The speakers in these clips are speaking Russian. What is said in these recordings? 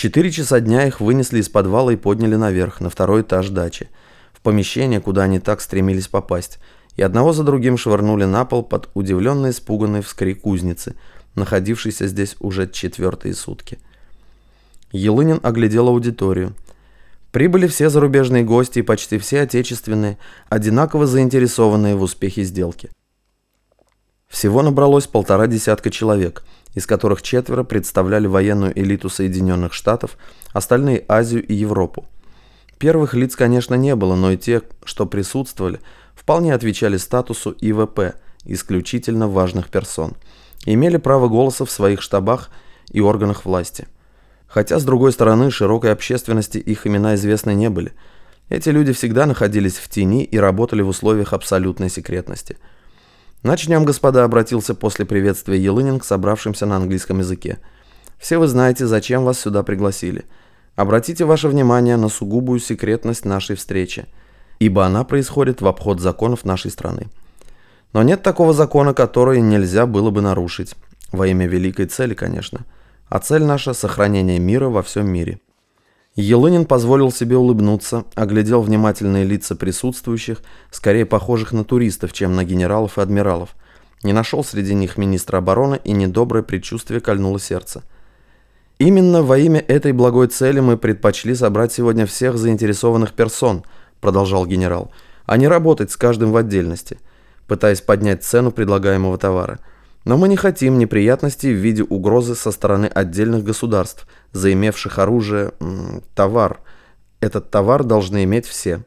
четыре часа дня их вынесли из подвала и подняли наверх, на второй этаж дачи, в помещение, куда они так стремились попасть, и одного за другим швырнули на пол под удивленно испуганный вскрик кузницы, находившейся здесь уже четвертые сутки. Елынин оглядел аудиторию. Прибыли все зарубежные гости и почти все отечественные, одинаково заинтересованные в успехе сделки. Всего набралось полтора десятка человек, из которых четверо представляли военную элиту Соединенных Штатов, остальные – Азию и Европу. Первых лиц, конечно, не было, но и те, что присутствовали, вполне отвечали статусу ИВП – исключительно важных персон, имели право голоса в своих штабах и органах власти. Хотя, с другой стороны, широкой общественности их имена известны не были. Эти люди всегда находились в тени и работали в условиях абсолютной секретности – «Начнем, господа», — обратился после приветствия Елынин к собравшимся на английском языке. «Все вы знаете, зачем вас сюда пригласили. Обратите ваше внимание на сугубую секретность нашей встречи, ибо она происходит в обход законов нашей страны. Но нет такого закона, который нельзя было бы нарушить. Во имя великой цели, конечно. А цель наша – сохранение мира во всем мире». Елынин позволил себе улыбнуться, оглядел внимательные лица присутствующих, скорее похожих на туристов, чем на генералов и адмиралов. Не нашел среди них министра обороны, и недоброе предчувствие кольнуло сердце. «Именно во имя этой благой цели мы предпочли собрать сегодня всех заинтересованных персон», продолжал генерал, «а не работать с каждым в отдельности, пытаясь поднять цену предлагаемого товара». Но мы не хотим неприятностей в виде угрозы со стороны отдельных государств, заимевших оружие, товар. Этот товар должны иметь все.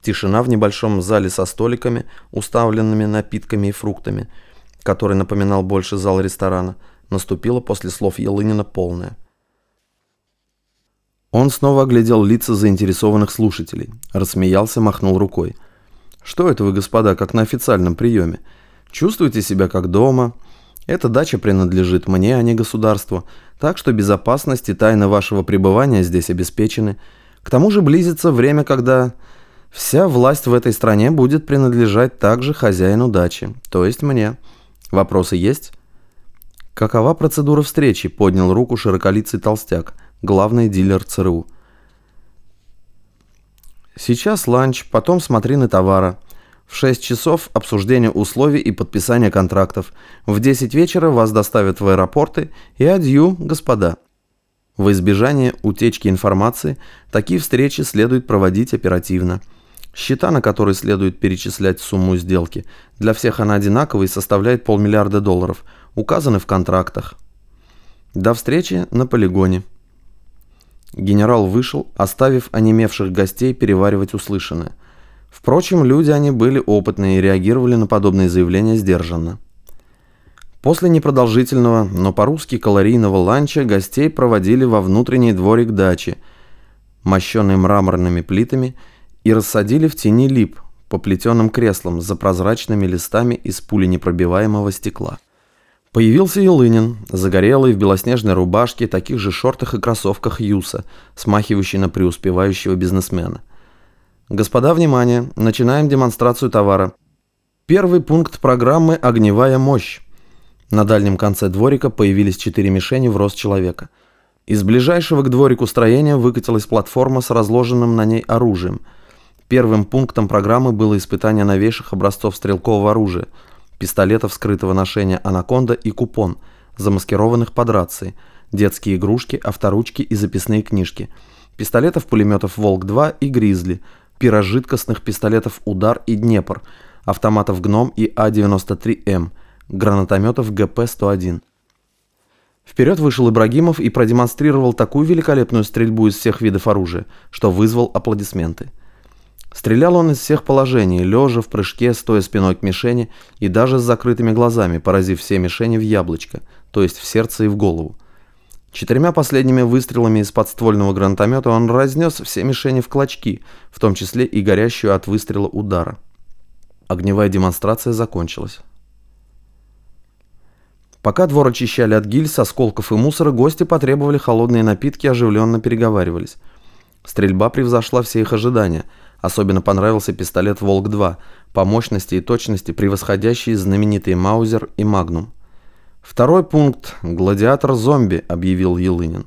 Тишина в небольшом зале со столиками, уставленными напитками и фруктами, который напоминал больше зал ресторана, наступила после слов Елынина полная. Он снова оглядел лица заинтересованных слушателей, рассмеялся, махнул рукой – что это вы, господа, как на официальном приеме? Чувствуете себя как дома? Эта дача принадлежит мне, а не государству, так что безопасность и тайна вашего пребывания здесь обеспечены. К тому же близится время, когда вся власть в этой стране будет принадлежать также хозяину дачи, то есть мне. Вопросы есть? Какова процедура встречи? Поднял руку широколицый толстяк, главный дилер ЦРУ. Сейчас ланч, потом смотрины товара. В 6 часов обсуждение условий и подписание контрактов. В 10 вечера вас доставят в аэропорты и адью, господа. В избежание утечки информации такие встречи следует проводить оперативно. Счета, на которые следует перечислять сумму сделки, для всех она одинаковая и составляет полмиллиарда долларов, указаны в контрактах. До встречи на полигоне. Генерал вышел, оставив онемевших гостей переваривать услышанное. Впрочем, люди они были опытные и реагировали на подобные заявления сдержанно. После непродолжительного, но по-русски калорийного ланча гостей проводили во внутренний дворик дачи, мощенный мраморными плитами, и рассадили в тени лип по плетеным креслам за прозрачными листами из пуленепробиваемого стекла. Появился Елынин, загорелый в белоснежной рубашке, таких же шортах и кроссовках Юса, смахивающий на преуспевающего бизнесмена. Господа, внимание, начинаем демонстрацию товара. Первый пункт программы «Огневая мощь». На дальнем конце дворика появились четыре мишени в рост человека. Из ближайшего к дворику строения выкатилась платформа с разложенным на ней оружием. Первым пунктом программы было испытание новейших образцов стрелкового оружия – пистолетов скрытого ношения «Анаконда» и «Купон», замаскированных под рации, детские игрушки, авторучки и записные книжки, пистолетов-пулеметов «Волк-2» и «Гризли», пирожидкостных пистолетов «Удар» и «Днепр», автоматов «Гном» и А-93М, гранатометов ГП-101. Вперед вышел Ибрагимов и продемонстрировал такую великолепную стрельбу из всех видов оружия, что вызвал аплодисменты. Стрелял он из всех положений, лежа в прыжке, стоя спиной к мишени и даже с закрытыми глазами, поразив все мишени в яблочко, то есть в сердце и в голову. Четырьмя последними выстрелами из подствольного гранатомета он разнес все мишени в клочки, в том числе и горящую от выстрела удара. Огневая демонстрация закончилась. Пока двор очищали от гильз, осколков и мусора, гости потребовали холодные напитки и оживленно переговаривались. Стрельба превзошла все их ожидания – Особенно понравился пистолет «Волк-2», по мощности и точности превосходящий знаменитые «Маузер» и «Магнум». Второй пункт. Гладиатор-зомби, объявил Елынин.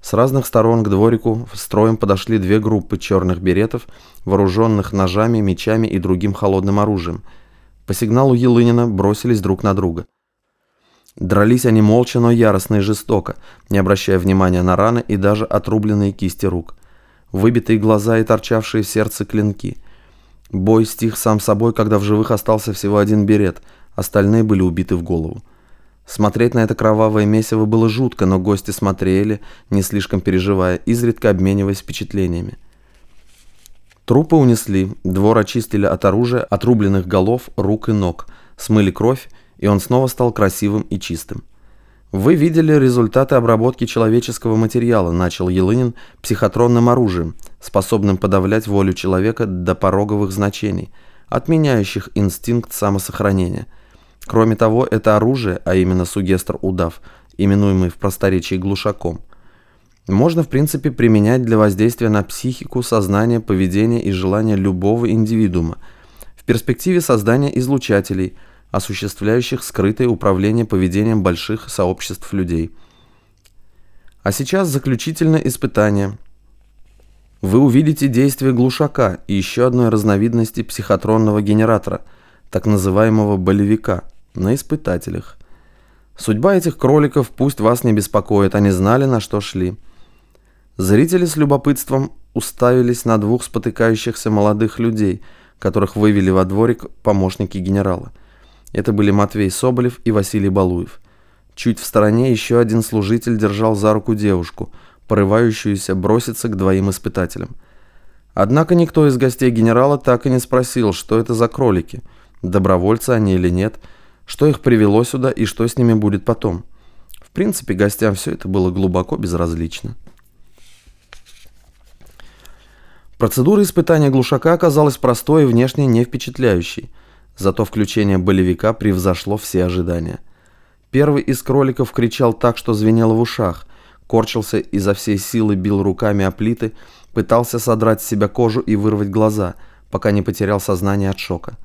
С разных сторон к дворику строем подошли две группы черных беретов, вооруженных ножами, мечами и другим холодным оружием. По сигналу Елынина бросились друг на друга. Дрались они молча, но яростно и жестоко, не обращая внимания на раны и даже отрубленные кисти рук. Выбитые глаза и торчавшие в сердце клинки. Бой стих сам собой, когда в живых остался всего один берет, остальные были убиты в голову. Смотреть на это кровавое месиво было жутко, но гости смотрели, не слишком переживая, изредка обмениваясь впечатлениями. Трупы унесли, двор очистили от оружия, отрубленных голов, рук и ног, смыли кровь, и он снова стал красивым и чистым. «Вы видели результаты обработки человеческого материала», – начал Елынин психотронным оружием, способным подавлять волю человека до пороговых значений, отменяющих инстинкт самосохранения – Кроме того, это оружие, а именно сугестр-удав, именуемый в просторечии глушаком, можно в принципе применять для воздействия на психику, сознание, поведение и желания любого индивидуума. В перспективе создания излучателей, осуществляющих скрытое управление поведением больших сообществ людей. А сейчас заключительное испытание. Вы увидите действие глушака и еще одной разновидности психотронного генератора, так называемого болевика – на испытателях. Судьба этих кроликов пусть вас не беспокоит, они знали, на что шли. Зрители с любопытством уставились на двух спотыкающихся молодых людей, которых вывели во дворик помощники генерала. Это были Матвей Соболев и Василий Балуев. Чуть в стороне еще один служитель держал за руку девушку, порывающуюся броситься к двоим испытателям. Однако никто из гостей генерала так и не спросил, что это за кролики, добровольцы они или нет – что их привело сюда и что с ними будет потом. В принципе, гостям все это было глубоко безразлично. Процедура испытания глушака оказалась простой и внешне не впечатляющей, зато включение болевика превзошло все ожидания. Первый из кроликов кричал так, что звенело в ушах, корчился изо всей силы, бил руками о плиты, пытался содрать с себя кожу и вырвать глаза, пока не потерял сознание от шока.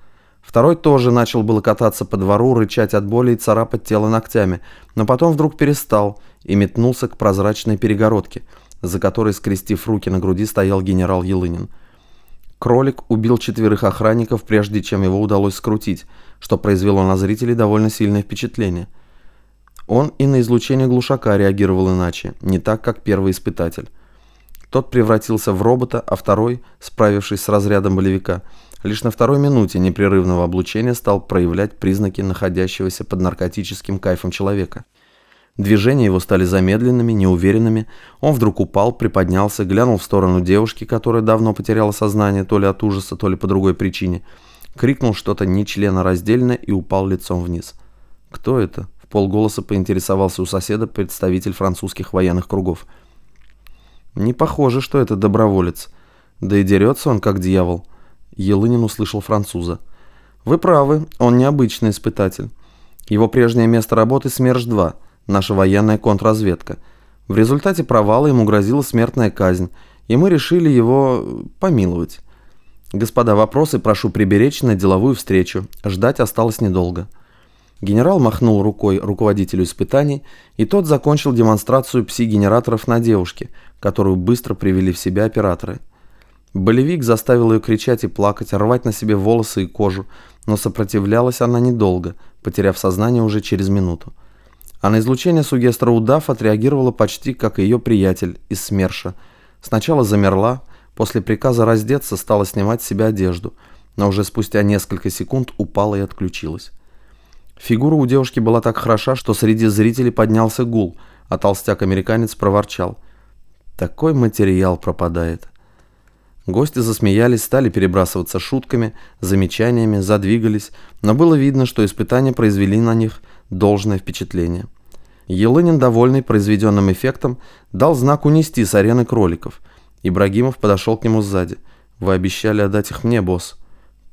Второй тоже начал было кататься по двору, рычать от боли и царапать тело ногтями, но потом вдруг перестал и метнулся к прозрачной перегородке, за которой, скрестив руки на груди, стоял генерал Елынин. Кролик убил четверых охранников, прежде чем его удалось скрутить, что произвело на зрителей довольно сильное впечатление. Он и на излучение глушака реагировал иначе, не так, как первый испытатель. Тот превратился в робота, а второй, справившись с разрядом болевика, лишь на второй минуте непрерывного облучения стал проявлять признаки находящегося под наркотическим кайфом человека. Движения его стали замедленными, неуверенными. Он вдруг упал, приподнялся, глянул в сторону девушки, которая давно потеряла сознание то ли от ужаса, то ли по другой причине. Крикнул что-то нечленораздельное и упал лицом вниз. «Кто это?» – в полголоса поинтересовался у соседа представитель французских военных кругов. «Не похоже, что это доброволец. Да и дерется он, как дьявол». Елынин услышал француза. «Вы правы, он необычный испытатель. Его прежнее место работы СМЕРШ-2, наша военная контрразведка. В результате провала ему грозила смертная казнь, и мы решили его помиловать. Господа, вопросы прошу приберечь на деловую встречу. Ждать осталось недолго». Генерал махнул рукой руководителю испытаний, и тот закончил демонстрацию пси-генераторов на девушке, которую быстро привели в себя операторы. Болевик заставил ее кричать и плакать, рвать на себе волосы и кожу, но сопротивлялась она недолго, потеряв сознание уже через минуту. А на излучение сугестра удав отреагировала почти как ее приятель из СМЕРШа. Сначала замерла, после приказа раздеться стала снимать с себя одежду, но уже спустя несколько секунд упала и отключилась. Фигура у девушки была так хороша, что среди зрителей поднялся гул, а толстяк-американец проворчал. «Такой материал пропадает». Гости засмеялись, стали перебрасываться шутками, замечаниями, задвигались, но было видно, что испытания произвели на них должное впечатление. Елынин, довольный произведенным эффектом, дал знак унести с арены кроликов. Ибрагимов подошел к нему сзади. «Вы обещали отдать их мне, босс».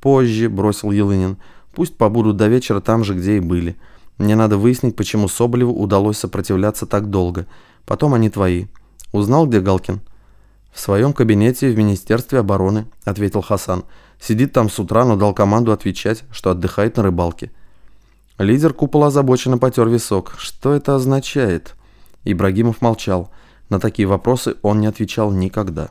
«Позже», — бросил Елынин. «Пусть побудут до вечера там же, где и были. Мне надо выяснить, почему Соболеву удалось сопротивляться так долго. Потом они твои. Узнал, где Галкин?» «В своем кабинете в Министерстве обороны», — ответил Хасан. «Сидит там с утра, но дал команду отвечать, что отдыхает на рыбалке». Лидер купола озабоченно потер висок. Что это означает? Ибрагимов молчал. На такие вопросы он не отвечал никогда.